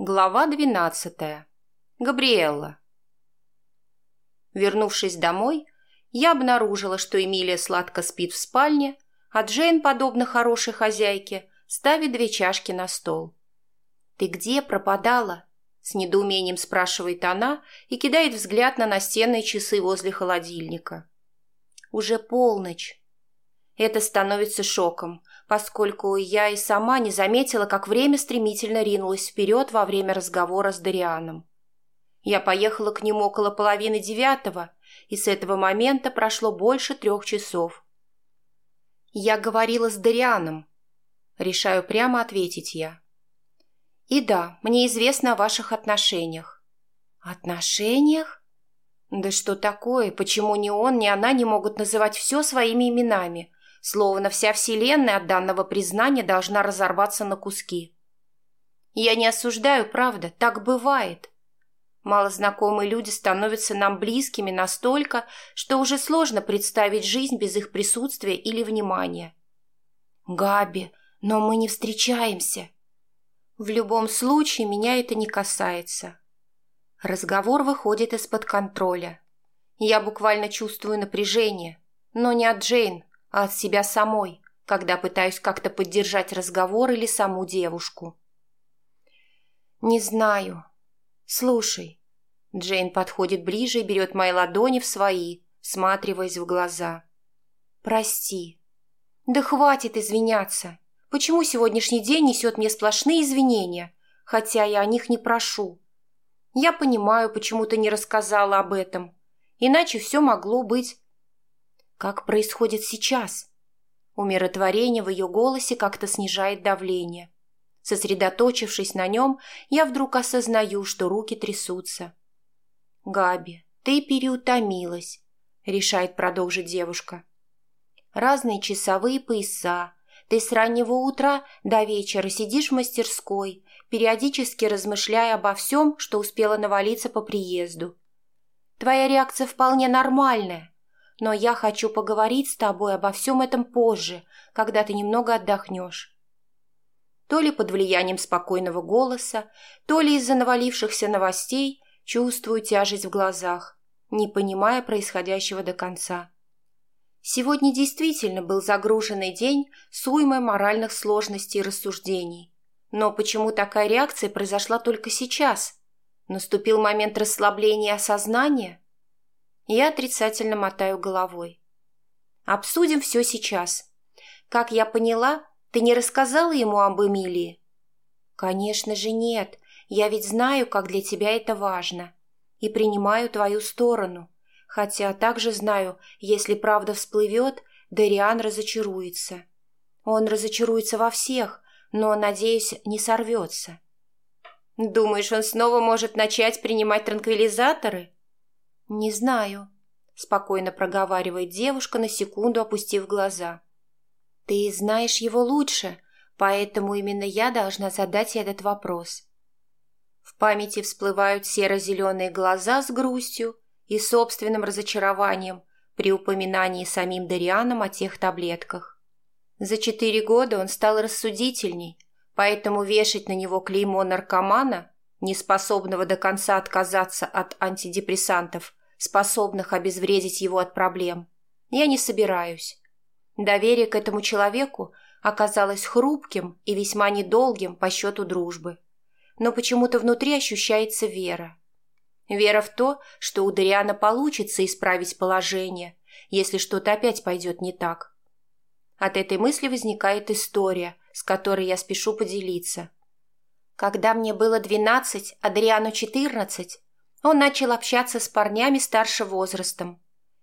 Глава двенадцатая. Габриэлла. Вернувшись домой, я обнаружила, что Эмилия сладко спит в спальне, а Джейн, подобно хорошей хозяйке, ставит две чашки на стол. «Ты где пропадала?» – с недоумением спрашивает она и кидает взгляд на настенные часы возле холодильника. «Уже полночь». Это становится шоком, поскольку я и сама не заметила, как время стремительно ринулось вперед во время разговора с Дарианом. Я поехала к нему около половины девятого, и с этого момента прошло больше трех часов. Я говорила с Дарианом. Решаю прямо ответить я. И да, мне известно о ваших отношениях. Отношениях? Да что такое? Почему ни он, ни она не могут называть все своими именами – словно вся вселенная от данного признания должна разорваться на куски. Я не осуждаю, правда, так бывает. Малознакомые люди становятся нам близкими настолько, что уже сложно представить жизнь без их присутствия или внимания. Габи, но мы не встречаемся. В любом случае меня это не касается. Разговор выходит из-под контроля. Я буквально чувствую напряжение, но не от Джейн, а от себя самой, когда пытаюсь как-то поддержать разговор или саму девушку. «Не знаю. Слушай». Джейн подходит ближе и берет мои ладони в свои, всматриваясь в глаза. «Прости». «Да хватит извиняться. Почему сегодняшний день несет мне сплошные извинения, хотя я о них не прошу? Я понимаю, почему ты не рассказала об этом. Иначе все могло быть как происходит сейчас. Умиротворение в ее голосе как-то снижает давление. Сосредоточившись на нем, я вдруг осознаю, что руки трясутся. «Габи, ты переутомилась», — решает продолжить девушка. «Разные часовые пояса. Ты с раннего утра до вечера сидишь в мастерской, периодически размышляя обо всем, что успела навалиться по приезду. Твоя реакция вполне нормальная, но я хочу поговорить с тобой обо всем этом позже, когда ты немного отдохнешь. То ли под влиянием спокойного голоса, то ли из-за навалившихся новостей чувствую тяжесть в глазах, не понимая происходящего до конца. Сегодня действительно был загруженный день с уймой моральных сложностей и рассуждений. Но почему такая реакция произошла только сейчас? Наступил момент расслабления и осознания – я отрицательно мотаю головой. Обсудим все сейчас. Как я поняла, ты не рассказала ему об Эмилии? Конечно же нет. Я ведь знаю, как для тебя это важно. И принимаю твою сторону. Хотя также знаю, если правда всплывет, Дариан разочаруется. Он разочаруется во всех, но, надеюсь, не сорвется. Думаешь, он снова может начать принимать транквилизаторы? «Не знаю», — спокойно проговаривает девушка, на секунду опустив глаза. «Ты знаешь его лучше, поэтому именно я должна задать этот вопрос». В памяти всплывают серо-зеленые глаза с грустью и собственным разочарованием при упоминании самим Дарианом о тех таблетках. За четыре года он стал рассудительней, поэтому вешать на него клеймо наркомана, неспособного до конца отказаться от антидепрессантов, способных обезвредить его от проблем. Я не собираюсь. Доверие к этому человеку оказалось хрупким и весьма недолгим по счету дружбы. Но почему-то внутри ощущается вера. Вера в то, что у Дариана получится исправить положение, если что-то опять пойдет не так. От этой мысли возникает история, с которой я спешу поделиться. Когда мне было двенадцать, а Дариану четырнадцать, он начал общаться с парнями старше возрастом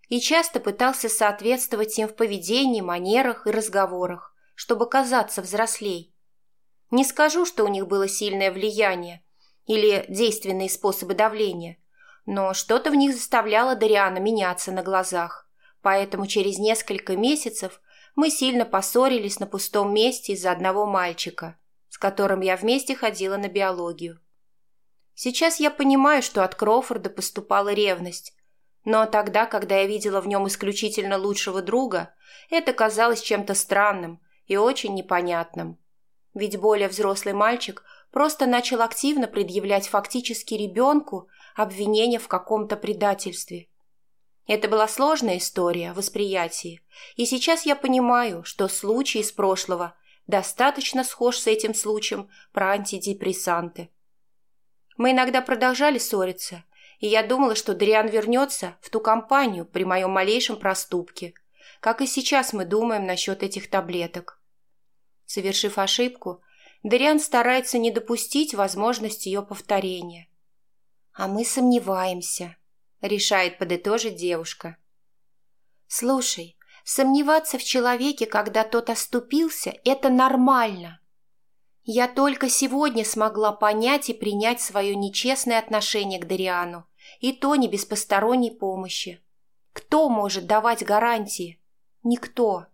и часто пытался соответствовать им в поведении, манерах и разговорах, чтобы казаться взрослей. Не скажу, что у них было сильное влияние или действенные способы давления, но что-то в них заставляло Дариана меняться на глазах, поэтому через несколько месяцев мы сильно поссорились на пустом месте из-за одного мальчика, с которым я вместе ходила на биологию. Сейчас я понимаю, что от Кроуфорда поступала ревность. Но тогда, когда я видела в нем исключительно лучшего друга, это казалось чем-то странным и очень непонятным. Ведь более взрослый мальчик просто начал активно предъявлять фактически ребенку обвинения в каком-то предательстве. Это была сложная история восприятия, и сейчас я понимаю, что случай из прошлого достаточно схож с этим случаем про антидепрессанты. Мы иногда продолжали ссориться, и я думала, что Дриан вернется в ту компанию при моем малейшем проступке, как и сейчас мы думаем насчет этих таблеток. Совершив ошибку, Дриан старается не допустить возможности ее повторения. «А мы сомневаемся», — решает подытожить девушка. «Слушай, сомневаться в человеке, когда тот оступился, это нормально. Я только сегодня смогла понять и принять свое нечестное отношение к Дариану, и то не без посторонней помощи. Кто может давать гарантии? Никто.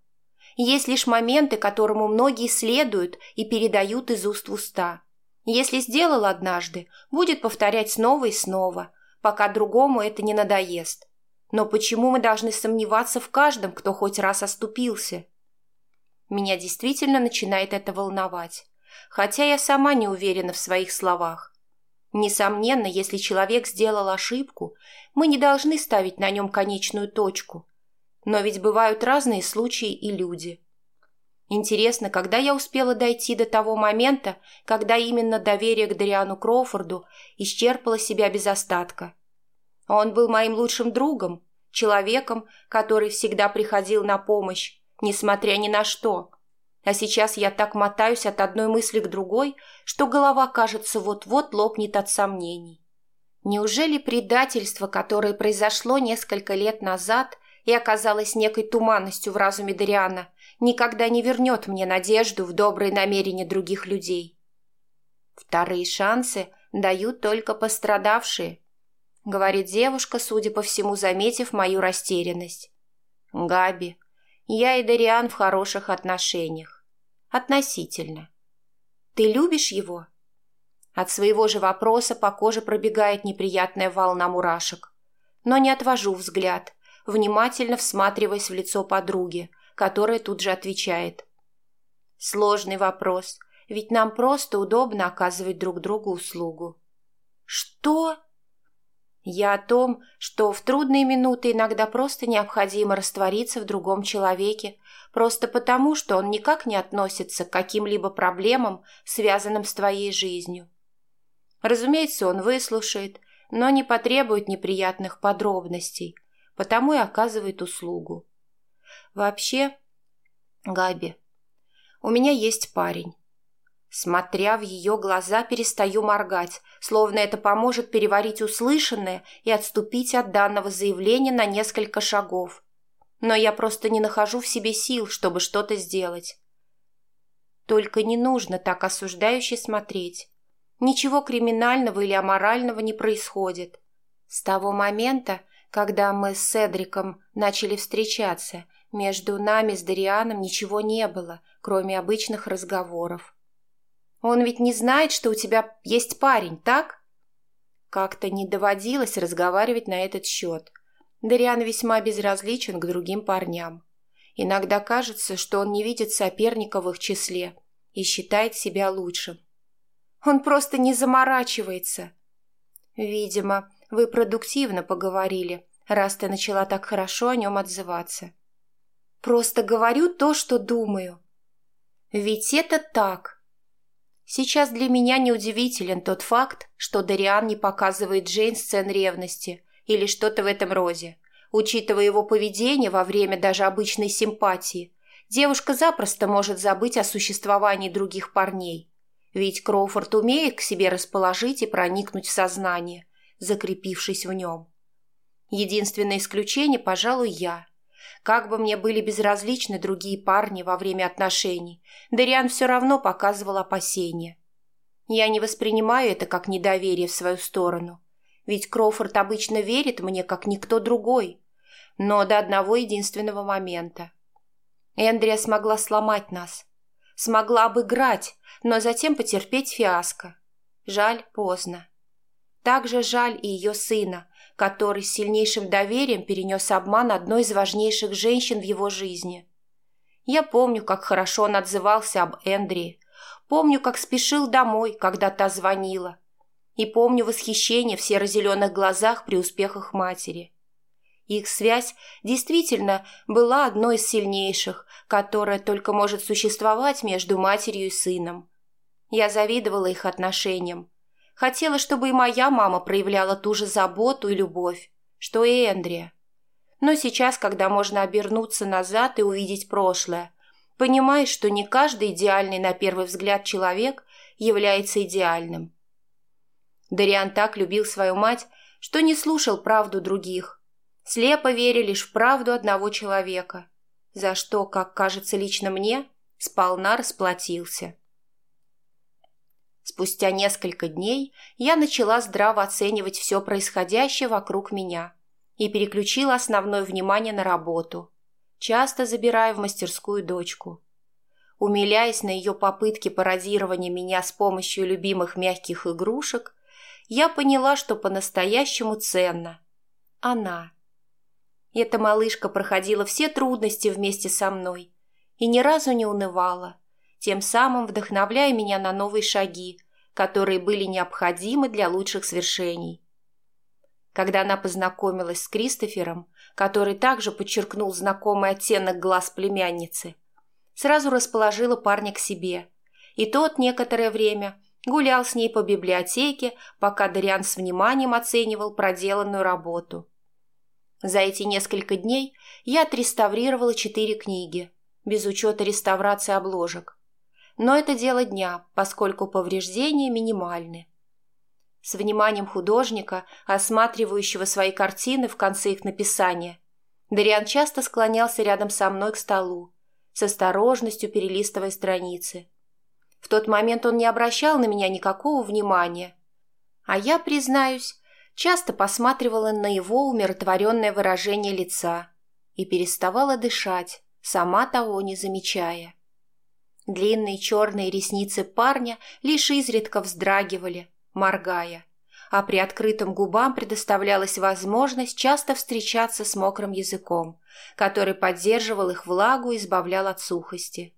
Есть лишь моменты, которому многие следуют и передают из уст в уста. Если сделал однажды, будет повторять снова и снова, пока другому это не надоест. Но почему мы должны сомневаться в каждом, кто хоть раз оступился? Меня действительно начинает это волновать хотя я сама не уверена в своих словах. Несомненно, если человек сделал ошибку, мы не должны ставить на нем конечную точку. Но ведь бывают разные случаи и люди. Интересно, когда я успела дойти до того момента, когда именно доверие к Дариану Кроуфорду исчерпало себя без остатка. Он был моим лучшим другом, человеком, который всегда приходил на помощь, несмотря ни на что – а сейчас я так мотаюсь от одной мысли к другой, что голова, кажется, вот-вот лопнет от сомнений. Неужели предательство, которое произошло несколько лет назад и оказалось некой туманностью в разуме Дариана, никогда не вернет мне надежду в добрые намерения других людей? Вторые шансы дают только пострадавшие, говорит девушка, судя по всему, заметив мою растерянность. Габи, я и Дариан в хороших отношениях. Относительно. Ты любишь его? От своего же вопроса по коже пробегает неприятная волна мурашек. Но не отвожу взгляд, внимательно всматриваясь в лицо подруги, которая тут же отвечает. Сложный вопрос, ведь нам просто удобно оказывать друг другу услугу. Что? Я о том, что в трудные минуты иногда просто необходимо раствориться в другом человеке, просто потому, что он никак не относится к каким-либо проблемам, связанным с твоей жизнью. Разумеется, он выслушает, но не потребует неприятных подробностей, потому и оказывает услугу. Вообще, Габи, у меня есть парень. Смотря в ее глаза, перестаю моргать, словно это поможет переварить услышанное и отступить от данного заявления на несколько шагов. Но я просто не нахожу в себе сил, чтобы что-то сделать. Только не нужно так осуждающе смотреть. Ничего криминального или аморального не происходит. С того момента, когда мы с Седриком начали встречаться, между нами с Дарианом ничего не было, кроме обычных разговоров. Он ведь не знает, что у тебя есть парень, так? Как-то не доводилось разговаривать на этот счет. Дариан весьма безразличен к другим парням. Иногда кажется, что он не видит соперника в их числе и считает себя лучшим. Он просто не заморачивается. Видимо, вы продуктивно поговорили, раз ты начала так хорошо о нем отзываться. Просто говорю то, что думаю. Ведь это так. Сейчас для меня неудивителен тот факт, что Дариан не показывает Джейн сцен ревности или что-то в этом роде. Учитывая его поведение во время даже обычной симпатии, девушка запросто может забыть о существовании других парней. Ведь Кроуфорд умеет к себе расположить и проникнуть в сознание, закрепившись в нем. Единственное исключение, пожалуй, я – как бы мне были безразличны другие парни во время отношений, Дариан все равно показывал опасения. Я не воспринимаю это как недоверие в свою сторону, ведь Кроуфорд обычно верит мне, как никто другой, но до одного единственного момента. Эндрия смогла сломать нас, смогла обыграть, но затем потерпеть фиаско. Жаль, поздно. Также жаль и ее сына, который с сильнейшим доверием перенес обман одной из важнейших женщин в его жизни. Я помню, как хорошо он отзывался об Эндрии, Помню, как спешил домой, когда та звонила. И помню восхищение в серо-зеленых глазах при успехах матери. Их связь действительно была одной из сильнейших, которая только может существовать между матерью и сыном. Я завидовала их отношениям. Хотела, чтобы и моя мама проявляла ту же заботу и любовь, что и Эндрия. Но сейчас, когда можно обернуться назад и увидеть прошлое, понимаешь, что не каждый идеальный на первый взгляд человек является идеальным. Дариан так любил свою мать, что не слушал правду других, слепо веря лишь в правду одного человека, за что, как кажется лично мне, сполна расплатился. Спустя несколько дней я начала здраво оценивать все происходящее вокруг меня и переключила основное внимание на работу, часто забирая в мастерскую дочку. Умиляясь на ее попытки пародирования меня с помощью любимых мягких игрушек, я поняла, что по-настоящему ценна. Она. Эта малышка проходила все трудности вместе со мной и ни разу не унывала, тем самым вдохновляя меня на новые шаги, которые были необходимы для лучших свершений. Когда она познакомилась с Кристофером, который также подчеркнул знакомый оттенок глаз племянницы, сразу расположила парня к себе, и тот некоторое время гулял с ней по библиотеке, пока Дариан с вниманием оценивал проделанную работу. За эти несколько дней я отреставрировала четыре книги, без учета реставрации обложек. Но это дело дня, поскольку повреждения минимальны. С вниманием художника, осматривающего свои картины в конце их написания, Дариан часто склонялся рядом со мной к столу, с осторожностью перелистывая страницы. В тот момент он не обращал на меня никакого внимания. А я, признаюсь, часто посматривала на его умиротворенное выражение лица и переставала дышать, сама того не замечая. Длинные черные ресницы парня лишь изредка вздрагивали, моргая, а при открытом губам предоставлялась возможность часто встречаться с мокрым языком, который поддерживал их влагу и избавлял от сухости.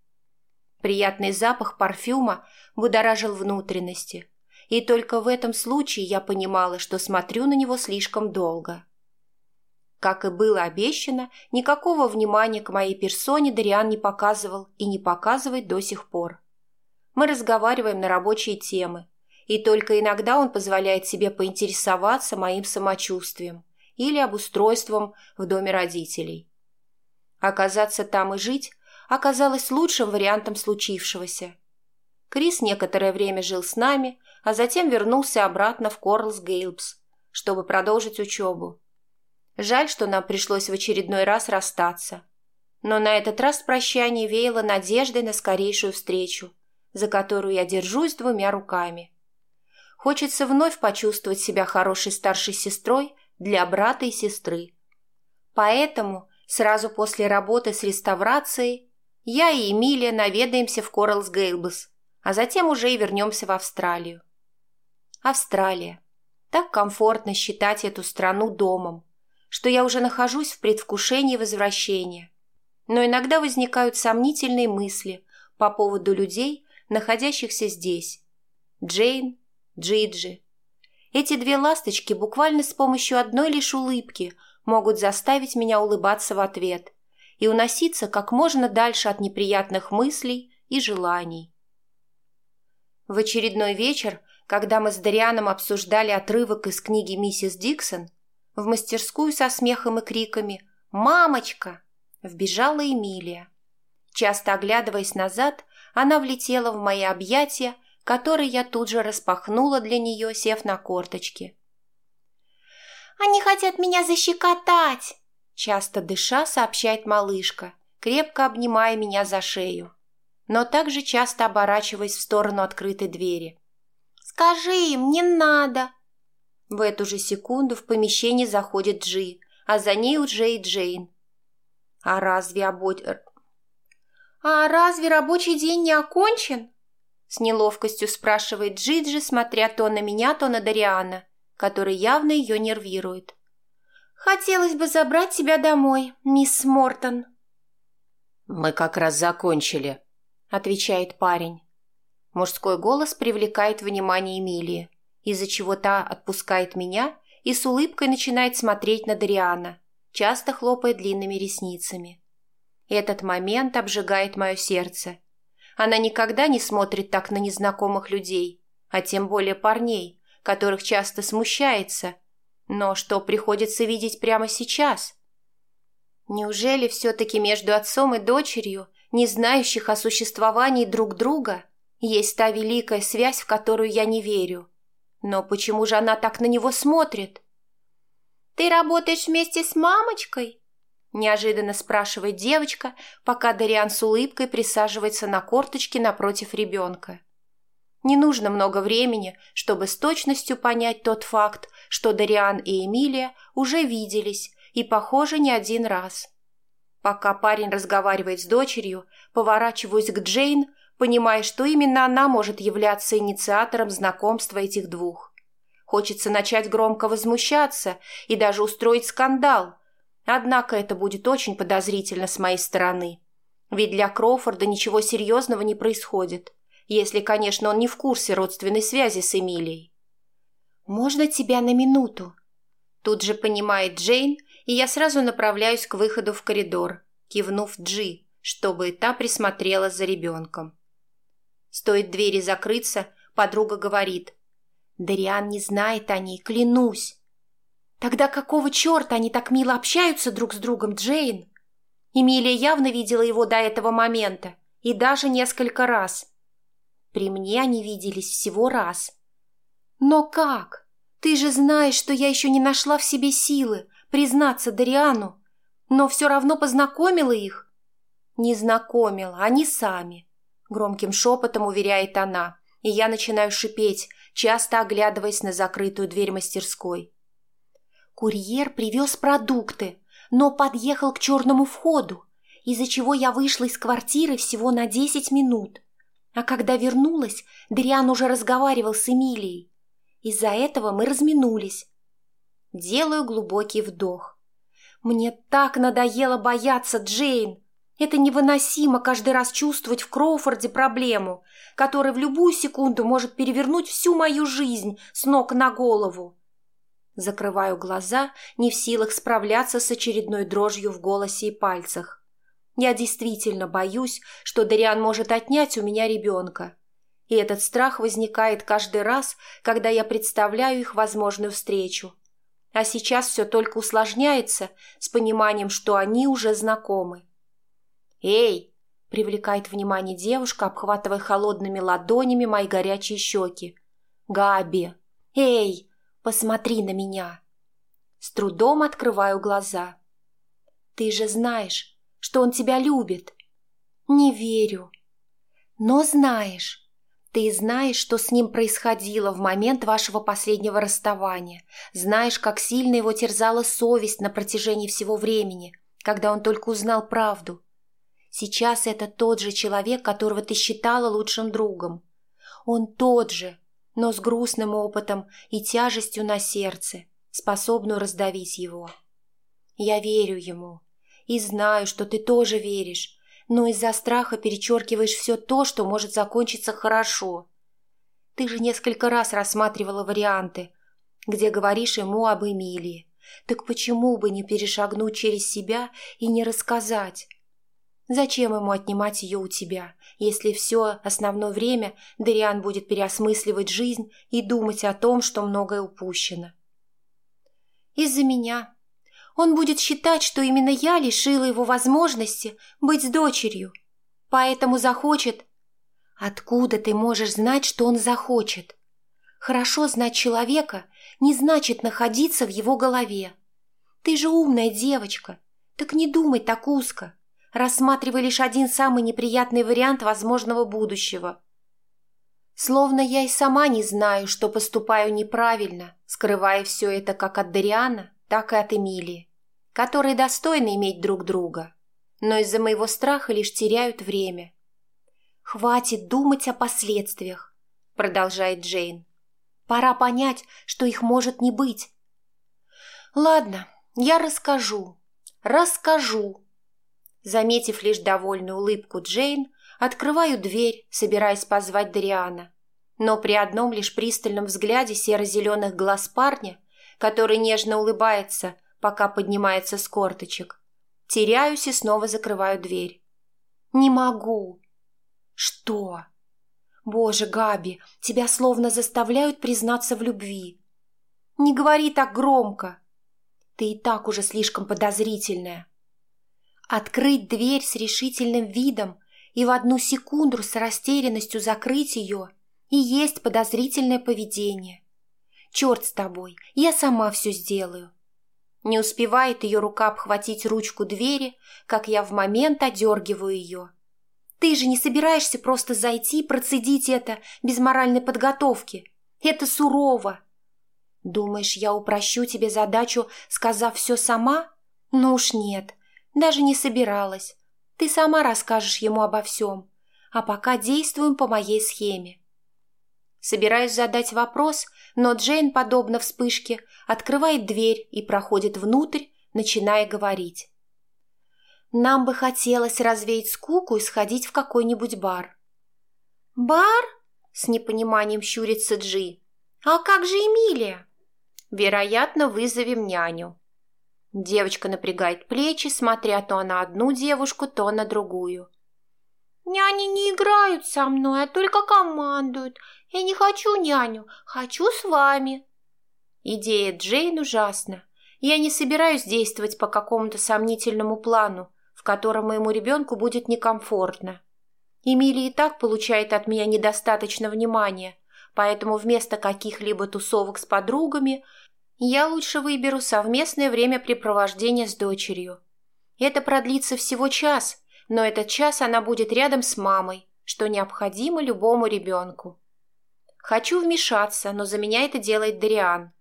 Приятный запах парфюма будоражил внутренности, и только в этом случае я понимала, что смотрю на него слишком долго. Как и было обещано, никакого внимания к моей персоне Дариан не показывал и не показывает до сих пор. Мы разговариваем на рабочие темы, и только иногда он позволяет себе поинтересоваться моим самочувствием или обустройством в доме родителей. Оказаться там и жить оказалось лучшим вариантом случившегося. Крис некоторое время жил с нами, а затем вернулся обратно в Корлс Гейлбс, чтобы продолжить учебу. Жаль, что нам пришлось в очередной раз расстаться. Но на этот раз прощание веяло надеждой на скорейшую встречу, за которую я держусь двумя руками. Хочется вновь почувствовать себя хорошей старшей сестрой для брата и сестры. Поэтому сразу после работы с реставрацией я и Эмилия наведаемся в Коралс Гейлбус, а затем уже и вернемся в Австралию. Австралия. Так комфортно считать эту страну домом что я уже нахожусь в предвкушении возвращения. Но иногда возникают сомнительные мысли по поводу людей, находящихся здесь. Джейн, Джиджи. Эти две ласточки буквально с помощью одной лишь улыбки могут заставить меня улыбаться в ответ и уноситься как можно дальше от неприятных мыслей и желаний. В очередной вечер, когда мы с Дарианом обсуждали отрывок из книги «Миссис Диксон», в мастерскую со смехом и криками «Мамочка!» вбежала Эмилия. Часто оглядываясь назад, она влетела в мои объятия, которые я тут же распахнула для нее, сев на корточки. «Они хотят меня защекотать!» Часто дыша, сообщает малышка, крепко обнимая меня за шею, но также часто оборачиваясь в сторону открытой двери. «Скажи им, не надо!» В эту же секунду в помещение заходит Джи, а за ней уже и Джейн. «А разве обо... «А разве рабочий день не окончен?» С неловкостью спрашивает Джиджи, смотря то на меня, то на Дариана, который явно ее нервирует. «Хотелось бы забрать тебя домой, мисс Мортон». «Мы как раз закончили», — отвечает парень. Мужской голос привлекает внимание Эмилии, из-за чего та отпускает меня и с улыбкой начинает смотреть на Дариана, часто хлопая длинными ресницами. Этот момент обжигает мое сердце. Она никогда не смотрит так на незнакомых людей, а тем более парней, которых часто смущается. Но что приходится видеть прямо сейчас? Неужели все-таки между отцом и дочерью, не знающих о существовании друг друга, есть та великая связь, в которую я не верю? Но почему же она так на него смотрит? «Ты работаешь вместе с мамочкой?» Неожиданно спрашивает девочка, пока Дариан с улыбкой присаживается на корточки напротив ребенка. Не нужно много времени, чтобы с точностью понять тот факт, что Дариан и Эмилия уже виделись и, похоже, не один раз. Пока парень разговаривает с дочерью, поворачиваюсь к Джейн, понимая, что именно она может являться инициатором знакомства этих двух. Хочется начать громко возмущаться и даже устроить скандал. Однако это будет очень подозрительно с моей стороны. Ведь для Кроуфорда ничего серьезного не происходит, если, конечно, он не в курсе родственной связи с Эмилией. «Можно тебя на минуту?» Тут же понимает Джейн, и я сразу направляюсь к выходу в коридор, кивнув Джи, чтобы та присмотрела за ребенком. Стоит двери закрыться, подруга говорит – Дариан не знает о ней, клянусь. Тогда какого черта они так мило общаются друг с другом, Джейн? Эмилия явно видела его до этого момента, и даже несколько раз. При мне они виделись всего раз. Но как? Ты же знаешь, что я еще не нашла в себе силы признаться Дариану, но все равно познакомила их. Не знакомила, они сами. Громким шепотом уверяет она, и я начинаю шипеть, часто оглядываясь на закрытую дверь мастерской. Курьер привез продукты, но подъехал к черному входу, из-за чего я вышла из квартиры всего на десять минут. А когда вернулась, Дриан уже разговаривал с Эмилией. Из-за этого мы разминулись. Делаю глубокий вдох. Мне так надоело бояться, Джейн. Это невыносимо каждый раз чувствовать в Кроуфорде проблему, которая в любую секунду может перевернуть всю мою жизнь с ног на голову. Закрываю глаза, не в силах справляться с очередной дрожью в голосе и пальцах. Я действительно боюсь, что Дариан может отнять у меня ребенка. И этот страх возникает каждый раз, когда я представляю их возможную встречу. А сейчас все только усложняется с пониманием, что они уже знакомы. «Эй!» – привлекает внимание девушка, обхватывая холодными ладонями мои горячие щеки. «Габи! Эй! Посмотри на меня!» С трудом открываю глаза. «Ты же знаешь, что он тебя любит!» «Не верю!» «Но знаешь!» Ты знаешь, что с ним происходило в момент вашего последнего расставания. Знаешь, как сильно его терзала совесть на протяжении всего времени, когда он только узнал правду. Сейчас это тот же человек, которого ты считала лучшим другом. Он тот же, но с грустным опытом и тяжестью на сердце, способную раздавить его. Я верю ему и знаю, что ты тоже веришь, но из-за страха перечеркиваешь все то, что может закончиться хорошо. Ты же несколько раз рассматривала варианты, где говоришь ему об Эмилии. Так почему бы не перешагнуть через себя и не рассказать? Зачем ему отнимать ее у тебя, если все основное время Дариан будет переосмысливать жизнь и думать о том, что многое упущено? Из-за меня. Он будет считать, что именно я лишила его возможности быть с дочерью. Поэтому захочет... Откуда ты можешь знать, что он захочет? Хорошо знать человека не значит находиться в его голове. Ты же умная девочка, так не думай так узко рассматривая лишь один самый неприятный вариант возможного будущего. Словно я и сама не знаю, что поступаю неправильно, скрывая все это как от Дариана, так и от Эмилии, которые достойны иметь друг друга, но из-за моего страха лишь теряют время. «Хватит думать о последствиях», — продолжает Джейн. «Пора понять, что их может не быть». «Ладно, я расскажу, расскажу», Заметив лишь довольную улыбку Джейн, Открываю дверь, собираясь позвать Дариана. Но при одном лишь пристальном взгляде серо-зеленых глаз парня, который нежно улыбается, пока поднимается с корточек, теряюсь и снова закрываю дверь. «Не могу!» «Что?» «Боже, Габи, тебя словно заставляют признаться в любви!» «Не говори так громко!» «Ты и так уже слишком подозрительная!» Открыть дверь с решительным видом и в одну секунду с растерянностью закрыть ее и есть подозрительное поведение. Черт с тобой, я сама все сделаю. Не успевает ее рука обхватить ручку двери, как я в момент одергиваю ее. Ты же не собираешься просто зайти и процедить это без моральной подготовки. Это сурово. Думаешь, я упрощу тебе задачу, сказав все сама? Ну уж нет, даже не собиралась. Ты сама расскажешь ему обо всем. А пока действуем по моей схеме. Собираюсь задать вопрос, но Джейн, подобно вспышке, открывает дверь и проходит внутрь, начиная говорить. «Нам бы хотелось развеять скуку и сходить в какой-нибудь бар». «Бар?» — с непониманием щурится Джи. «А как же Эмилия?» «Вероятно, вызовем няню», Девочка напрягает плечи, смотря то на одну девушку, то на другую. «Няни не играют со мной, а только командуют. Я не хочу няню, хочу с вами». Идея Джейн ужасна. Я не собираюсь действовать по какому-то сомнительному плану, в котором моему ребенку будет некомфортно. Эмилия и так получает от меня недостаточно внимания, поэтому вместо каких-либо тусовок с подругами – я лучше выберу совместное времяпрепровождение с дочерью. Это продлится всего час, но этот час она будет рядом с мамой, что необходимо любому ребенку. Хочу вмешаться, но за меня это делает Дариан.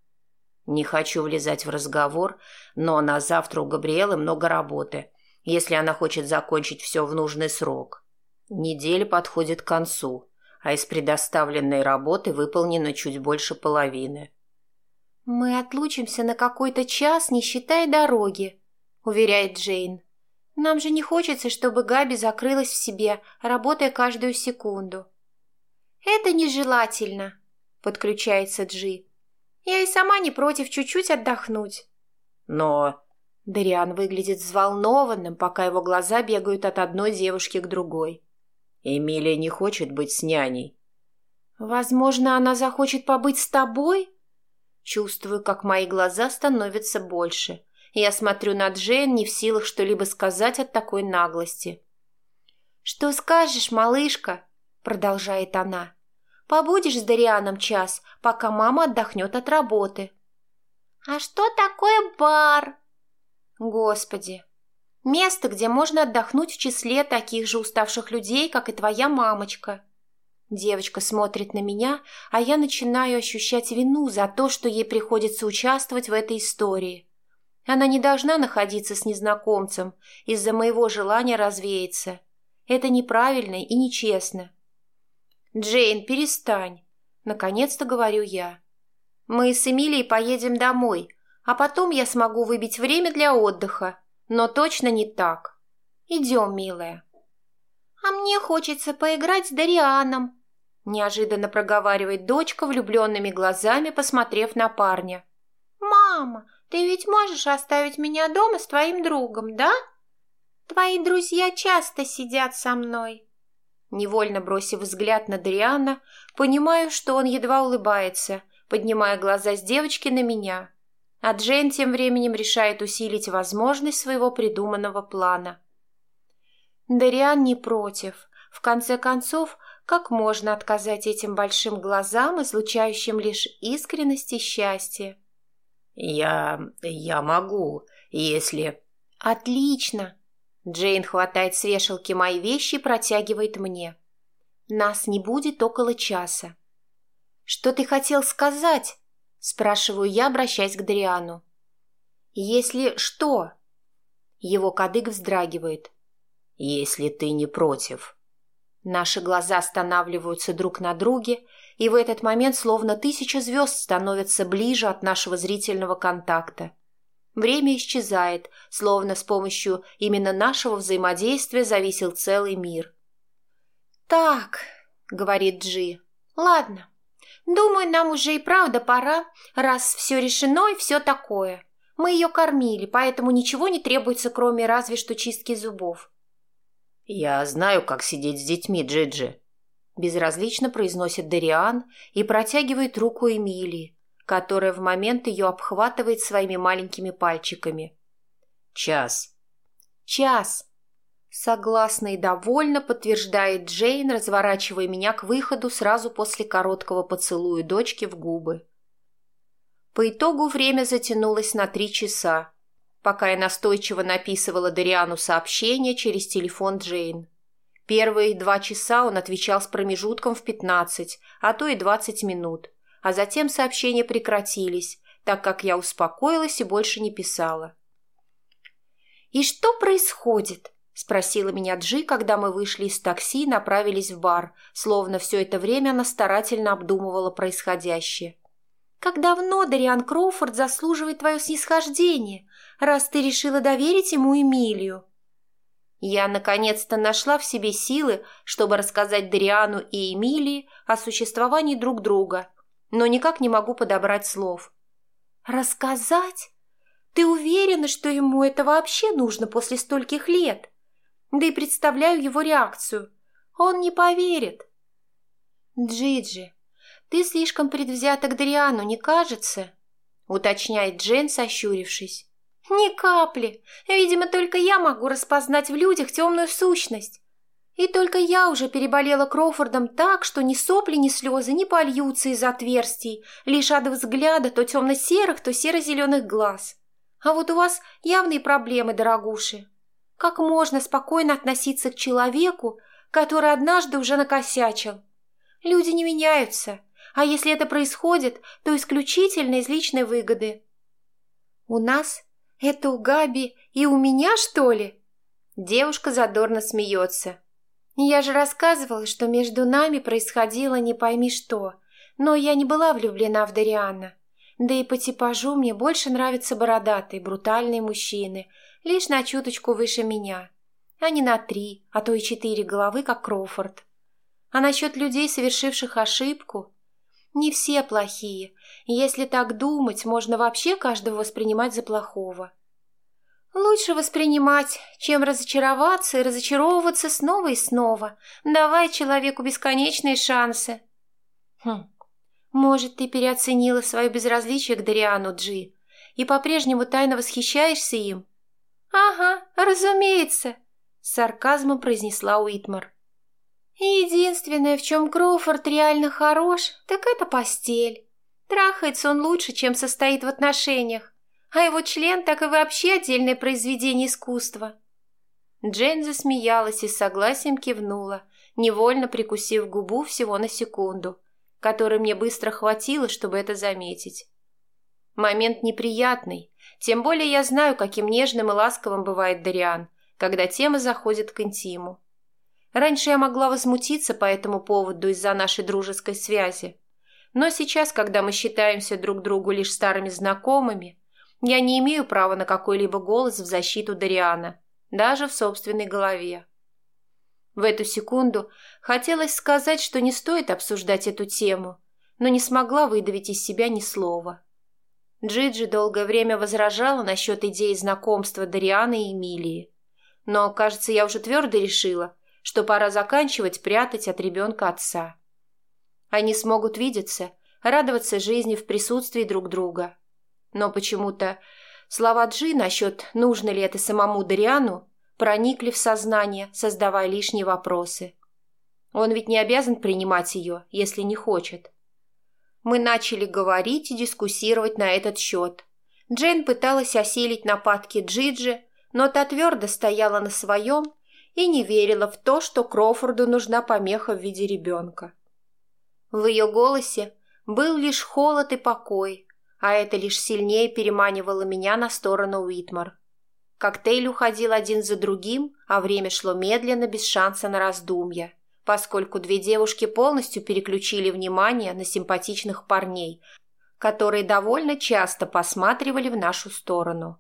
Не хочу влезать в разговор, но на завтра у Габриэлы много работы, если она хочет закончить все в нужный срок. Неделя подходит к концу, а из предоставленной работы выполнено чуть больше половины. «Мы отлучимся на какой-то час, не считая дороги», — уверяет Джейн. «Нам же не хочется, чтобы Габи закрылась в себе, работая каждую секунду». «Это нежелательно», — подключается Джи. «Я и сама не против чуть-чуть отдохнуть». «Но...» Дариан выглядит взволнованным, пока его глаза бегают от одной девушки к другой. «Эмилия не хочет быть с няней». «Возможно, она захочет побыть с тобой?» Чувствую, как мои глаза становятся больше. Я смотрю на Джейн, не в силах что-либо сказать от такой наглости. «Что скажешь, малышка?» – продолжает она. «Побудешь с Дарианом час, пока мама отдохнет от работы». «А что такое бар?» «Господи! Место, где можно отдохнуть в числе таких же уставших людей, как и твоя мамочка». Девочка смотрит на меня, а я начинаю ощущать вину за то, что ей приходится участвовать в этой истории. Она не должна находиться с незнакомцем из-за моего желания развеяться. Это неправильно и нечестно. «Джейн, перестань!» – наконец-то говорю я. «Мы с Эмилией поедем домой, а потом я смогу выбить время для отдыха, но точно не так. Идем, милая». «А мне хочется поиграть с Дарианом», Неожиданно проговаривает дочка влюбленными глазами, посмотрев на парня. «Мама, ты ведь можешь оставить меня дома с твоим другом, да? Твои друзья часто сидят со мной». Невольно бросив взгляд на Дриана, понимаю, что он едва улыбается, поднимая глаза с девочки на меня. А Джейн тем временем решает усилить возможность своего придуманного плана. Дариан не против. В конце концов, как можно отказать этим большим глазам, излучающим лишь искренность и счастье? «Я... я могу, если...» «Отлично!» Джейн хватает с вешалки мои вещи и протягивает мне. «Нас не будет около часа». «Что ты хотел сказать?» Спрашиваю я, обращаясь к Дриану. «Если что?» Его кадык вздрагивает. «Если ты не против». Наши глаза останавливаются друг на друге, и в этот момент словно тысяча звезд становятся ближе от нашего зрительного контакта. Время исчезает, словно с помощью именно нашего взаимодействия зависел целый мир. «Так», — говорит Джи, — «ладно. Думаю, нам уже и правда пора, раз все решено и все такое. Мы ее кормили, поэтому ничего не требуется, кроме разве что чистки зубов». «Я знаю, как сидеть с детьми, Джиджи», — безразлично произносит Дариан и протягивает руку Эмилии, которая в момент ее обхватывает своими маленькими пальчиками. «Час». «Час», Согласно и довольно подтверждает Джейн, разворачивая меня к выходу сразу после короткого поцелуя дочки в губы. По итогу время затянулось на три часа, пока я настойчиво написывала Дариану сообщение через телефон Джейн. Первые два часа он отвечал с промежутком в пятнадцать, а то и двадцать минут, а затем сообщения прекратились, так как я успокоилась и больше не писала. «И что происходит?» – спросила меня Джи, когда мы вышли из такси и направились в бар, словно все это время она старательно обдумывала происходящее. «Как давно Дариан Кроуфорд заслуживает твое снисхождение, раз ты решила доверить ему Эмилию?» Я наконец-то нашла в себе силы, чтобы рассказать Дариану и Эмилии о существовании друг друга, но никак не могу подобрать слов. «Рассказать? Ты уверена, что ему это вообще нужно после стольких лет?» Да и представляю его реакцию. Он не поверит. «Джиджи, ты слишком предвзята к Дариану, не кажется?» уточняет Джен, сощурившись. «Ни капли. Видимо, только я могу распознать в людях темную сущность. И только я уже переболела Кроуфордом так, что ни сопли, ни слезы не польются из отверстий, лишь от взгляда то темно-серых, то серо-зеленых глаз. А вот у вас явные проблемы, дорогуши. Как можно спокойно относиться к человеку, который однажды уже накосячил? Люди не меняются, а если это происходит, то исключительно из личной выгоды. У нас? Это у Габи и у меня, что ли? Девушка задорно смеется. Я же рассказывала, что между нами происходило не пойми что, но я не была влюблена в Дариана. Да и по типажу мне больше нравятся бородатые, брутальные мужчины – лишь на чуточку выше меня, а не на три, а то и четыре головы, как Кроуфорд. А насчет людей, совершивших ошибку, не все плохие. Если так думать, можно вообще каждого воспринимать за плохого. Лучше воспринимать, чем разочароваться и разочаровываться снова и снова, давая человеку бесконечные шансы. Хм, может, ты переоценила свое безразличие к Дариану Джи и по-прежнему тайно восхищаешься им? «Ага, разумеется», — с сарказмом произнесла Уитмар. «Единственное, в чем Кроуфорд реально хорош, так это постель. Трахается он лучше, чем состоит в отношениях, а его член так и вообще отдельное произведение искусства». Джейн засмеялась и с согласием кивнула, невольно прикусив губу всего на секунду, которой мне быстро хватило, чтобы это заметить. Момент неприятный, тем более я знаю, каким нежным и ласковым бывает Дариан, когда тема заходит к интиму. Раньше я могла возмутиться по этому поводу из-за нашей дружеской связи. Но сейчас, когда мы считаемся друг другу лишь старыми знакомыми, я не имею права на какой-либо голос в защиту Дариана, даже в собственной голове. В эту секунду хотелось сказать, что не стоит обсуждать эту тему, но не смогла выдавить из себя ни слова. Джиджи долгое время возражала насчет идеи знакомства Дарианы и Эмилии. Но, кажется, я уже твердо решила, что пора заканчивать прятать от ребенка отца. Они смогут видеться, радоваться жизни в присутствии друг друга. Но почему-то слова Джи насчет нужно ли это самому Дариану проникли в сознание, создавая лишние вопросы. Он ведь не обязан принимать ее, если не хочет. Мы начали говорить и дискуссировать на этот счет. Джейн пыталась осилить нападки Джиджи, но та твердо стояла на своем и не верила в то, что Кроуфорду нужна помеха в виде ребенка. В ее голосе был лишь холод и покой, а это лишь сильнее переманивало меня на сторону Уитмар. Коктейль уходил один за другим, а время шло медленно, без шанса на раздумья поскольку две девушки полностью переключили внимание на симпатичных парней, которые довольно часто посматривали в нашу сторону.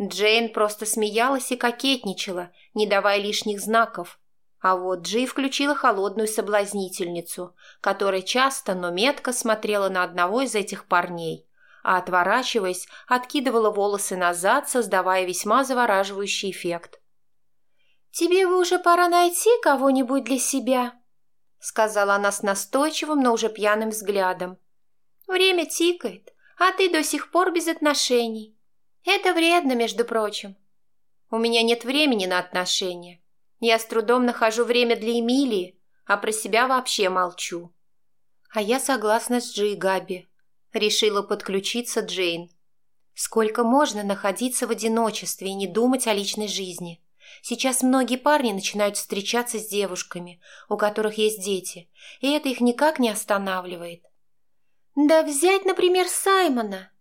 Джейн просто смеялась и кокетничала, не давая лишних знаков, А вот Джи включила холодную соблазнительницу, которая часто, но метко смотрела на одного из этих парней, а отворачиваясь, откидывала волосы назад, создавая весьма завораживающий эффект. «Тебе бы уже пора найти кого-нибудь для себя», — сказала она с настойчивым, но уже пьяным взглядом. «Время тикает, а ты до сих пор без отношений. Это вредно, между прочим. У меня нет времени на отношения. Я с трудом нахожу время для Эмилии, а про себя вообще молчу. А я согласна с Джи и Габи. Решила подключиться Джейн. Сколько можно находиться в одиночестве и не думать о личной жизни? Сейчас многие парни начинают встречаться с девушками, у которых есть дети, и это их никак не останавливает. «Да взять, например, Саймона!»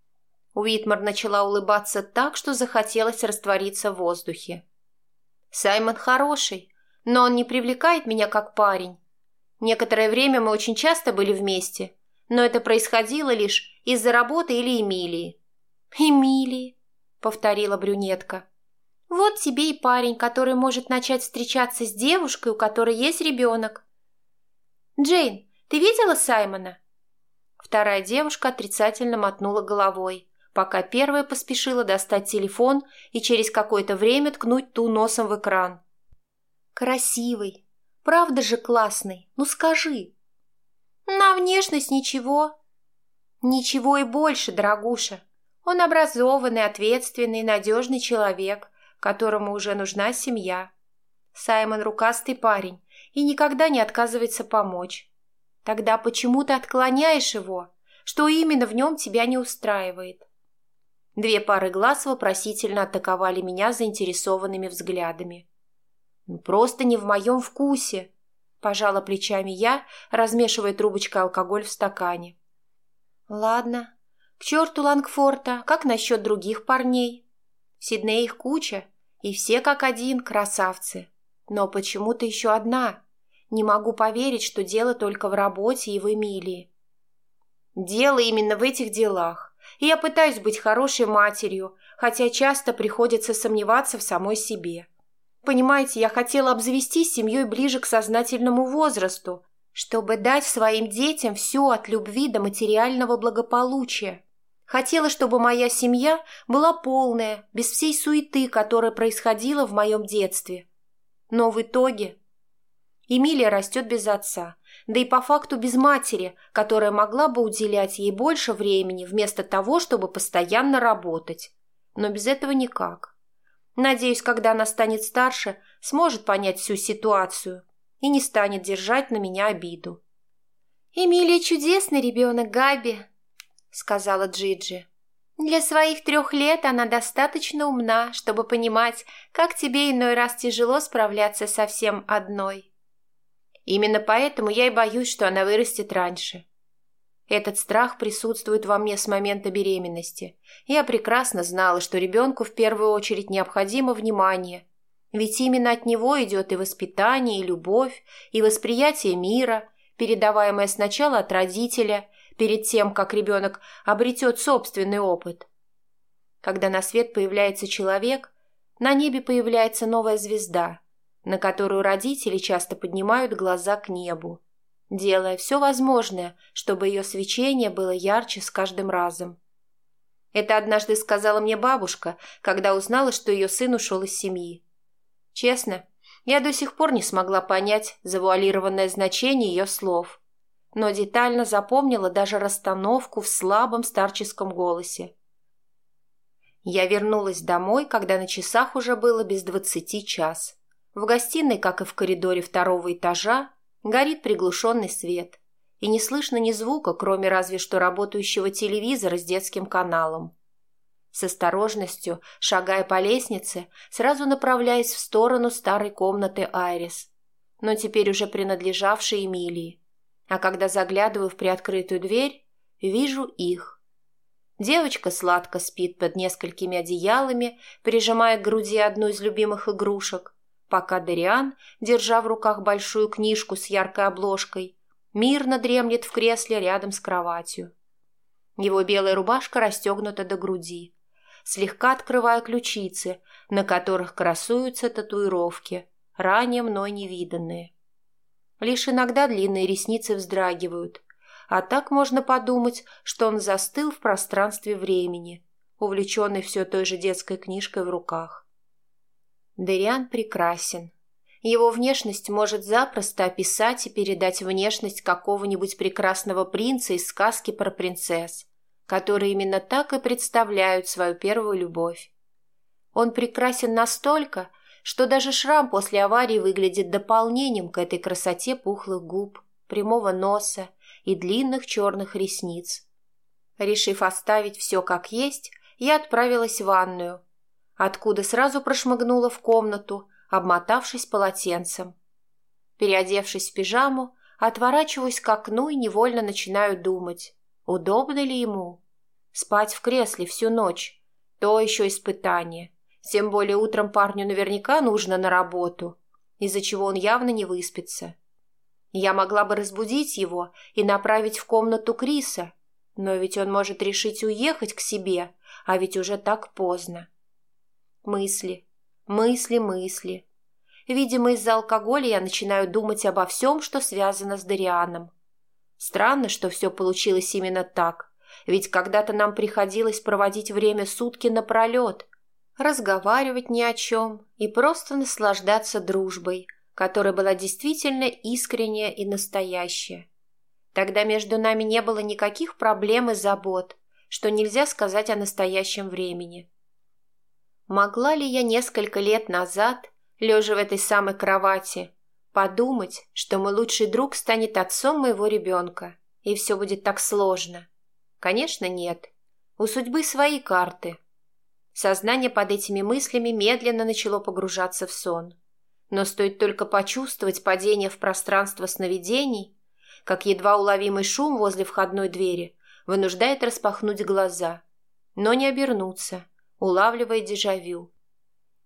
Уитмар начала улыбаться так, что захотелось раствориться в воздухе. Саймон хороший, но он не привлекает меня как парень. Некоторое время мы очень часто были вместе, но это происходило лишь из-за работы или Эмилии. «Эмилии», — повторила брюнетка. «Вот тебе и парень, который может начать встречаться с девушкой, у которой есть ребенок». «Джейн, ты видела Саймона?» Вторая девушка отрицательно мотнула головой пока первая поспешила достать телефон и через какое-то время ткнуть ту носом в экран. «Красивый. Правда же классный? Ну скажи». «На внешность ничего». «Ничего и больше, дорогуша. Он образованный, ответственный, надежный человек, которому уже нужна семья. Саймон рукастый парень и никогда не отказывается помочь. Тогда почему ты отклоняешь его? Что именно в нем тебя не устраивает?» Две пары глаз вопросительно атаковали меня заинтересованными взглядами. «Ну, «Просто не в моем вкусе», – пожала плечами я, размешивая трубочкой алкоголь в стакане. «Ладно. К черту Лангфорта, как насчет других парней? В Сиднее их куча, и все как один красавцы. Но почему-то еще одна. Не могу поверить, что дело только в работе и в Эмилии». «Дело именно в этих делах и я пытаюсь быть хорошей матерью, хотя часто приходится сомневаться в самой себе. Понимаете, я хотела обзавестись семьей ближе к сознательному возрасту, чтобы дать своим детям все от любви до материального благополучия. Хотела, чтобы моя семья была полная, без всей суеты, которая происходила в моем детстве. Но в итоге Эмилия растет без отца, да и по факту без матери, которая могла бы уделять ей больше времени вместо того, чтобы постоянно работать. Но без этого никак. Надеюсь, когда она станет старше, сможет понять всю ситуацию и не станет держать на меня обиду. «Эмилия чудесный ребенок, Габи», — сказала Джиджи. «Для своих трех лет она достаточно умна, чтобы понимать, как тебе иной раз тяжело справляться совсем одной». Именно поэтому я и боюсь, что она вырастет раньше. Этот страх присутствует во мне с момента беременности. Я прекрасно знала, что ребенку в первую очередь необходимо внимание. Ведь именно от него идет и воспитание, и любовь, и восприятие мира, передаваемое сначала от родителя, перед тем, как ребенок обретет собственный опыт. Когда на свет появляется человек, на небе появляется новая звезда – на которую родители часто поднимают глаза к небу, делая все возможное, чтобы ее свечение было ярче с каждым разом. Это однажды сказала мне бабушка, когда узнала, что ее сын ушел из семьи. Честно, я до сих пор не смогла понять завуалированное значение ее слов, но детально запомнила даже расстановку в слабом старческом голосе. Я вернулась домой, когда на часах уже было без двадцати час. В гостиной, как и в коридоре второго этажа, горит приглушенный свет, и не слышно ни звука, кроме разве что работающего телевизора с детским каналом. С осторожностью, шагая по лестнице, сразу направляясь в сторону старой комнаты Айрис, но теперь уже принадлежавшей Эмилии. А когда заглядываю в приоткрытую дверь, вижу их. Девочка сладко спит под несколькими одеялами, прижимая к груди одну из любимых игрушек – пока Дариан, держа в руках большую книжку с яркой обложкой, мирно дремлет в кресле рядом с кроватью. Его белая рубашка расстегнута до груди, слегка открывая ключицы, на которых красуются татуировки, ранее мной невиданные. Лишь иногда длинные ресницы вздрагивают, а так можно подумать, что он застыл в пространстве времени, увлеченный все той же детской книжкой в руках. Дериан прекрасен. Его внешность может запросто описать и передать внешность какого-нибудь прекрасного принца из сказки про принцесс, которые именно так и представляют свою первую любовь. Он прекрасен настолько, что даже шрам после аварии выглядит дополнением к этой красоте пухлых губ, прямого носа и длинных черных ресниц. Решив оставить все как есть, я отправилась в ванную, откуда сразу прошмыгнула в комнату, обмотавшись полотенцем. Переодевшись в пижаму, отворачиваюсь к окну и невольно начинаю думать, удобно ли ему. Спать в кресле всю ночь – то еще испытание – тем более утром парню наверняка нужно на работу, из-за чего он явно не выспится. Я могла бы разбудить его и направить в комнату Криса, но ведь он может решить уехать к себе, а ведь уже так поздно. Мысли, мысли, мысли. Видимо, из-за алкоголя я начинаю думать обо всем, что связано с Дарианом. Странно, что все получилось именно так, ведь когда-то нам приходилось проводить время сутки напролет, разговаривать ни о чем и просто наслаждаться дружбой, которая была действительно искренняя и настоящая. Тогда между нами не было никаких проблем и забот, что нельзя сказать о настоящем времени. Могла ли я несколько лет назад, лежа в этой самой кровати, подумать, что мой лучший друг станет отцом моего ребенка, и все будет так сложно? Конечно, нет. У судьбы свои карты – Сознание под этими мыслями медленно начало погружаться в сон. Но стоит только почувствовать падение в пространство сновидений, как едва уловимый шум возле входной двери вынуждает распахнуть глаза, но не обернуться, улавливая дежавю.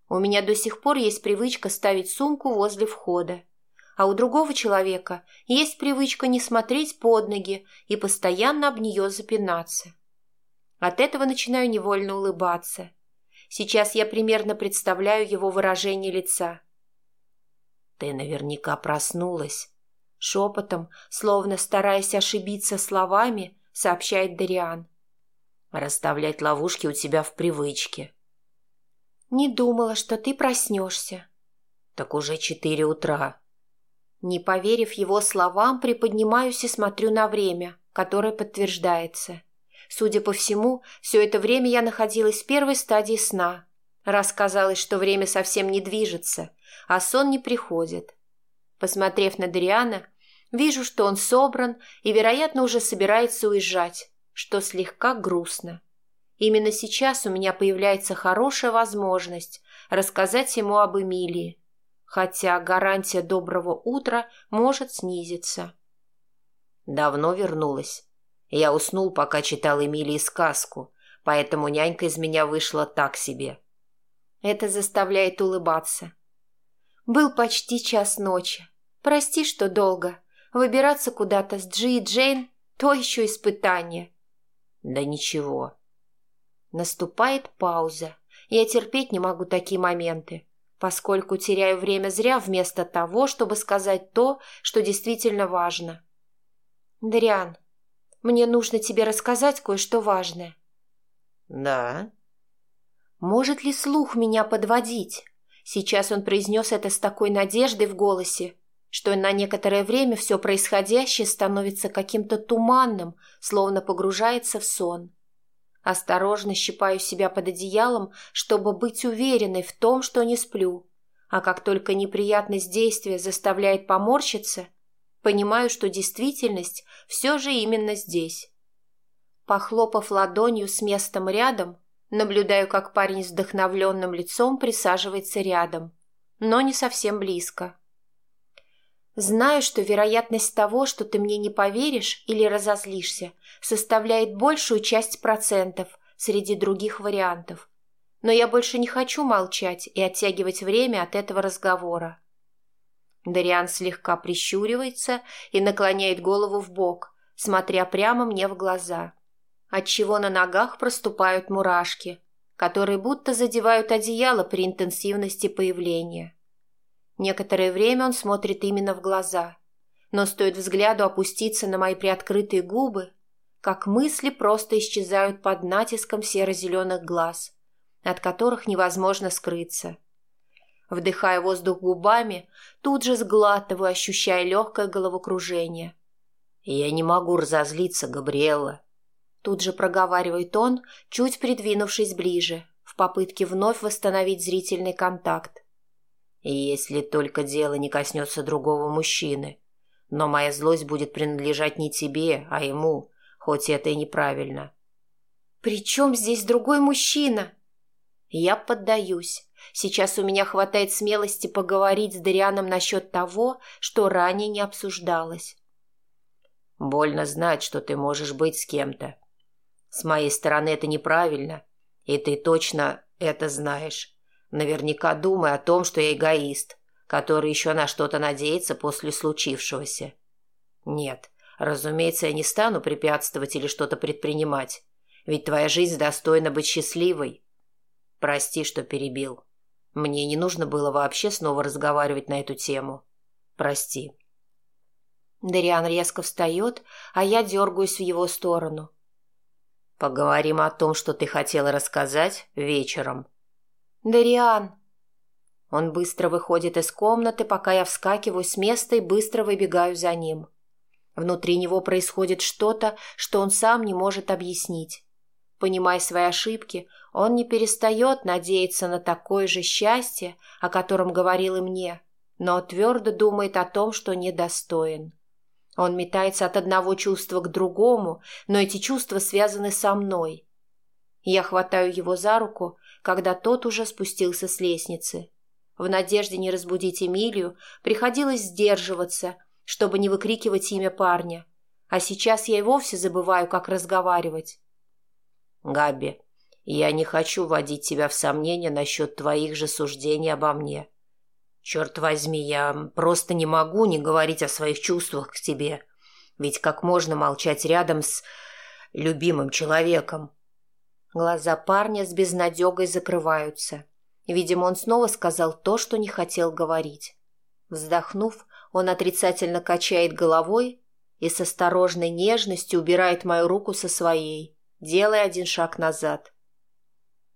У меня до сих пор есть привычка ставить сумку возле входа, а у другого человека есть привычка не смотреть под ноги и постоянно об нее запинаться. От этого начинаю невольно улыбаться. Сейчас я примерно представляю его выражение лица. «Ты наверняка проснулась», — шепотом, словно стараясь ошибиться словами, сообщает Дариан. «Расставлять ловушки у тебя в привычке». «Не думала, что ты проснешься». «Так уже четыре утра». Не поверив его словам, приподнимаюсь и смотрю на время, которое подтверждается. Судя по всему, все это время я находилась в первой стадии сна. Раз казалось, что время совсем не движется, а сон не приходит. Посмотрев на Дариана, вижу, что он собран и, вероятно, уже собирается уезжать, что слегка грустно. Именно сейчас у меня появляется хорошая возможность рассказать ему об Эмилии, хотя гарантия доброго утра может снизиться. Давно вернулась. Я уснул, пока читал Эмилии сказку, поэтому нянька из меня вышла так себе. Это заставляет улыбаться. Был почти час ночи. Прости, что долго. Выбираться куда-то с Джи и Джейн – то еще испытание. Да ничего. Наступает пауза. Я терпеть не могу такие моменты, поскольку теряю время зря вместо того, чтобы сказать то, что действительно важно. Дриан, мне нужно тебе рассказать кое-что важное». «Да?» «Может ли слух меня подводить?» Сейчас он произнес это с такой надеждой в голосе, что на некоторое время все происходящее становится каким-то туманным, словно погружается в сон. Осторожно щипаю себя под одеялом, чтобы быть уверенной в том, что не сплю. А как только неприятность действия заставляет поморщиться, Понимаю, что действительность все же именно здесь. Похлопав ладонью с местом рядом, наблюдаю, как парень с вдохновленным лицом присаживается рядом, но не совсем близко. Знаю, что вероятность того, что ты мне не поверишь или разозлишься, составляет большую часть процентов среди других вариантов. Но я больше не хочу молчать и оттягивать время от этого разговора. Дариан слегка прищуривается и наклоняет голову в бок, смотря прямо мне в глаза, отчего на ногах проступают мурашки, которые будто задевают одеяло при интенсивности появления. Некоторое время он смотрит именно в глаза. Но стоит взгляду опуститься на мои приоткрытые губы, как мысли просто исчезают под натиском серо-зеленых глаз, от которых невозможно скрыться. Вдыхая воздух губами, тут же сглатываю, ощущая легкое головокружение. «Я не могу разозлиться, Габриэла», — тут же проговаривает он, чуть придвинувшись ближе, в попытке вновь восстановить зрительный контакт. «Если только дело не коснется другого мужчины. Но моя злость будет принадлежать не тебе, а ему, хоть это и неправильно». «При чем здесь другой мужчина?» Я поддаюсь. Сейчас у меня хватает смелости поговорить с Дарианом насчет того, что ранее не обсуждалось. Больно знать, что ты можешь быть с кем-то. С моей стороны это неправильно, и ты точно это знаешь. Наверняка думай о том, что я эгоист, который еще на что-то надеется после случившегося. Нет, разумеется, я не стану препятствовать или что-то предпринимать, ведь твоя жизнь достойна быть счастливой. Прости, что перебил. Мне не нужно было вообще снова разговаривать на эту тему. Прости. Дариан резко встает, а я дергаюсь в его сторону. Поговорим о том, что ты хотела рассказать вечером. Дариан. Он быстро выходит из комнаты, пока я вскакиваю с места и быстро выбегаю за ним. Внутри него происходит что-то, что он сам не может объяснить. Понимая свои ошибки, он не перестает надеяться на такое же счастье, о котором говорил и мне, но твердо думает о том, что недостоин. Он метается от одного чувства к другому, но эти чувства связаны со мной. Я хватаю его за руку, когда тот уже спустился с лестницы. В надежде не разбудить Эмилию приходилось сдерживаться, чтобы не выкрикивать имя парня. А сейчас я и вовсе забываю, как разговаривать. Габи, я не хочу вводить тебя в сомнения насчет твоих же суждений обо мне. Черт возьми, я просто не могу не говорить о своих чувствах к тебе. Ведь как можно молчать рядом с любимым человеком? Глаза парня с безнадегой закрываются. Видимо, он снова сказал то, что не хотел говорить. Вздохнув, он отрицательно качает головой и с осторожной нежностью убирает мою руку со своей делая один шаг назад.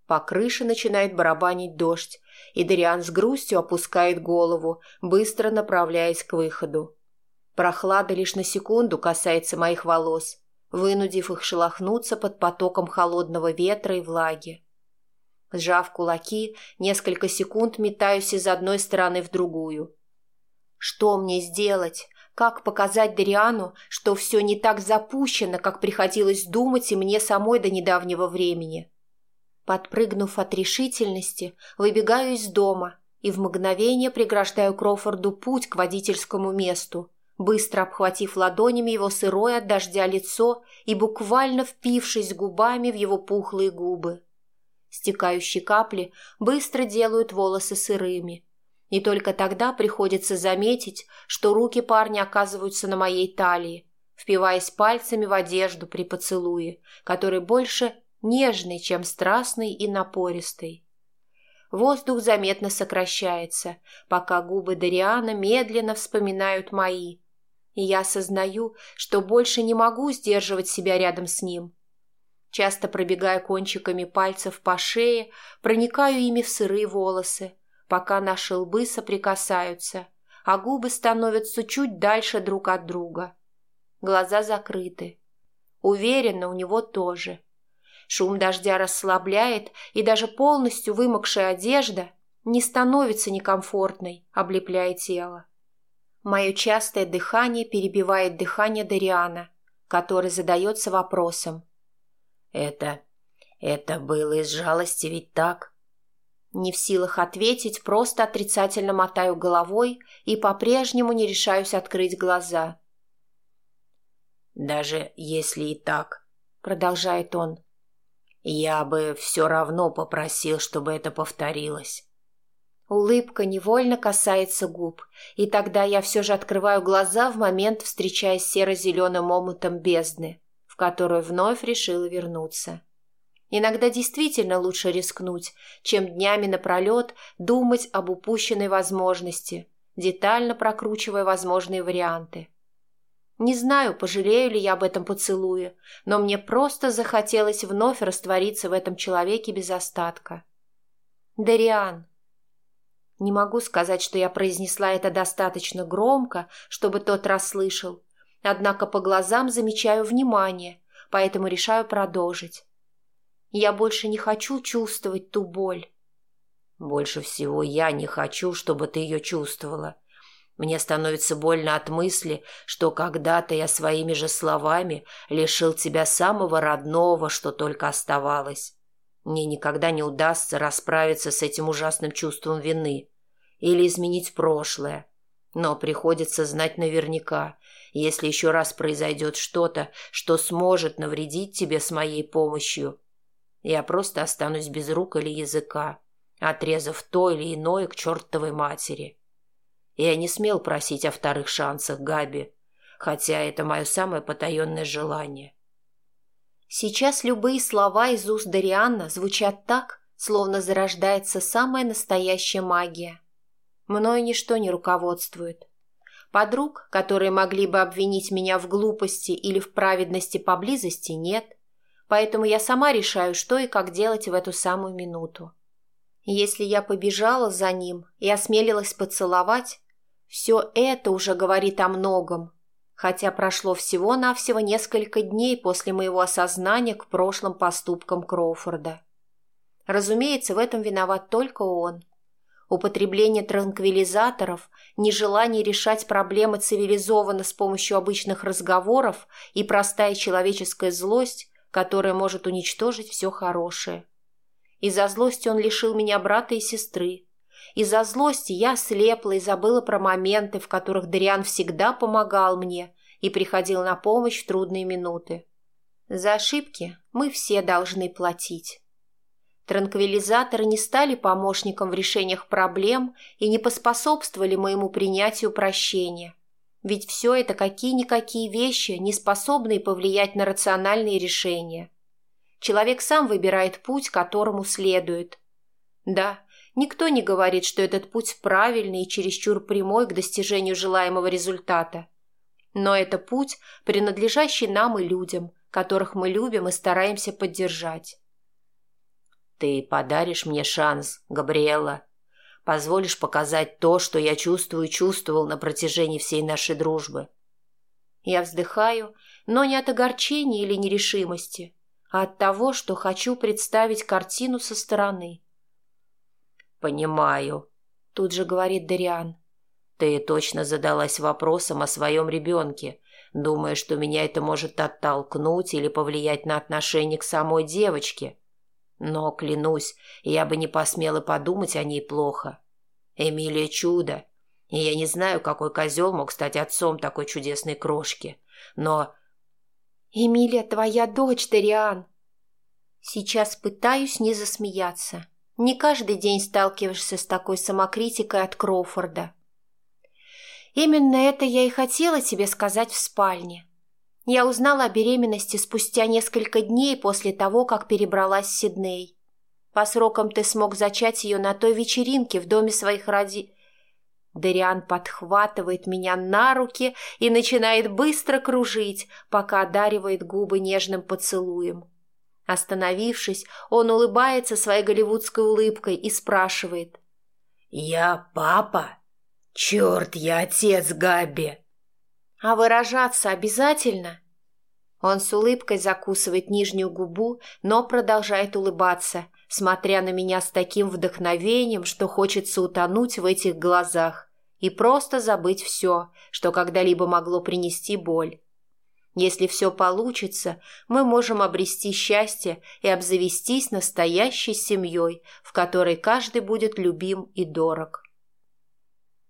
По крыше начинает барабанить дождь, и Дариан с грустью опускает голову, быстро направляясь к выходу. Прохлада лишь на секунду касается моих волос, вынудив их шелохнуться под потоком холодного ветра и влаги. Сжав кулаки, несколько секунд метаюсь из одной стороны в другую. Что мне сделать? Как показать Дариану, что все не так запущено, как приходилось думать и мне самой до недавнего времени? Подпрыгнув от решительности, выбегаю из дома и в мгновение преграждаю Крофорду путь к водительскому месту, быстро обхватив ладонями его сырое от дождя лицо и буквально впившись губами в его пухлые губы. Стекающие капли быстро делают волосы сырыми – и только тогда приходится заметить, что руки парня оказываются на моей талии, впиваясь пальцами в одежду при поцелуе, который больше нежный, чем страстный и напористый. Воздух заметно сокращается, пока губы Дариана медленно вспоминают мои, и я осознаю, что больше не могу сдерживать себя рядом с ним. Часто пробегая кончиками пальцев по шее, проникаю ими в сырые волосы, пока наши лбы соприкасаются, а губы становятся чуть дальше друг от друга. Глаза закрыты. Уверенно, у него тоже. Шум дождя расслабляет, и даже полностью вымокшая одежда не становится некомфортной, облепляя тело. Мое частое дыхание перебивает дыхание Дариана, который задается вопросом. «Это... это было из жалости, ведь так?» Не в силах ответить, просто отрицательно мотаю головой и по-прежнему не решаюсь открыть глаза. «Даже если и так», — продолжает он, — «я бы все равно попросил, чтобы это повторилось». Улыбка невольно касается губ, и тогда я все же открываю глаза в момент, встречаясь серо-зеленым омутом бездны, в которую вновь решила вернуться. Иногда действительно лучше рискнуть, чем днями напролет думать об упущенной возможности, детально прокручивая возможные варианты. Не знаю, пожалею ли я об этом поцелуе, но мне просто захотелось вновь раствориться в этом человеке без остатка. Дариан. Не могу сказать, что я произнесла это достаточно громко, чтобы тот расслышал, однако по глазам замечаю внимание, поэтому решаю продолжить. Я больше не хочу чувствовать ту боль. Больше всего я не хочу, чтобы ты ее чувствовала. Мне становится больно от мысли, что когда-то я своими же словами лишил тебя самого родного, что только оставалось. Мне никогда не удастся расправиться с этим ужасным чувством вины или изменить прошлое. Но приходится знать наверняка, если еще раз произойдет что-то, что сможет навредить тебе с моей помощью, я просто останусь без рук или языка, отрезав то или иное к чертовой матери. Я не смел просить о вторых шансах Габи, хотя это мое самое потаенное желание. Сейчас любые слова из уст Дарианна звучат так, словно зарождается самая настоящая магия. Мною ничто не руководствует. Подруг, которые могли бы обвинить меня в глупости или в праведности поблизости, нет – поэтому я сама решаю, что и как делать в эту самую минуту. Если я побежала за ним и осмелилась поцеловать, все это уже говорит о многом, хотя прошло всего-навсего несколько дней после моего осознания к прошлым поступкам Кроуфорда. Разумеется, в этом виноват только он. Употребление транквилизаторов, нежелание решать проблемы цивилизованно с помощью обычных разговоров и простая человеческая злость которая может уничтожить все хорошее. Из-за злости он лишил меня брата и сестры. Из-за злости я слепла и забыла про моменты, в которых Дариан всегда помогал мне и приходил на помощь в трудные минуты. За ошибки мы все должны платить. Транквилизаторы не стали помощником в решениях проблем и не поспособствовали моему принятию прощения. Ведь все это какие-никакие вещи, не способные повлиять на рациональные решения. Человек сам выбирает путь, которому следует. Да, никто не говорит, что этот путь правильный и чересчур прямой к достижению желаемого результата. Но это путь, принадлежащий нам и людям, которых мы любим и стараемся поддержать. «Ты подаришь мне шанс, Габриэла», позволишь показать то, что я чувствую и чувствовал на протяжении всей нашей дружбы. Я вздыхаю, но не от огорчения или нерешимости, а от того, что хочу представить картину со стороны. «Понимаю», — тут же говорит Дариан. «Ты точно задалась вопросом о своем ребенке, думая, что меня это может оттолкнуть или повлиять на отношение к самой девочке. Но, клянусь, я бы не посмела подумать о ней плохо. Эмилия чудо, и я не знаю, какой козел мог стать отцом такой чудесной крошки. Но... «Эмилия твоя дочь, Дариан!» Сейчас пытаюсь не засмеяться. Не каждый день сталкиваешься с такой самокритикой от Кроуфорда. Именно это я и хотела тебе сказать в спальне. Я узнала о беременности спустя несколько дней после того, как перебралась в Сидней. По срокам ты смог зачать ее на той вечеринке в доме своих роди... Дариан подхватывает меня на руки и начинает быстро кружить, пока одаривает губы нежным поцелуем. Остановившись, он улыбается своей голливудской улыбкой и спрашивает. «Я папа? Черт, я отец Габи!» А выражаться обязательно? Он с улыбкой закусывает нижнюю губу, но продолжает улыбаться, смотря на меня с таким вдохновением, что хочется утонуть в этих глазах и просто забыть все, что когда-либо могло принести боль. Если все получится, мы можем обрести счастье и обзавестись настоящей семьей, в которой каждый будет любим и дорог.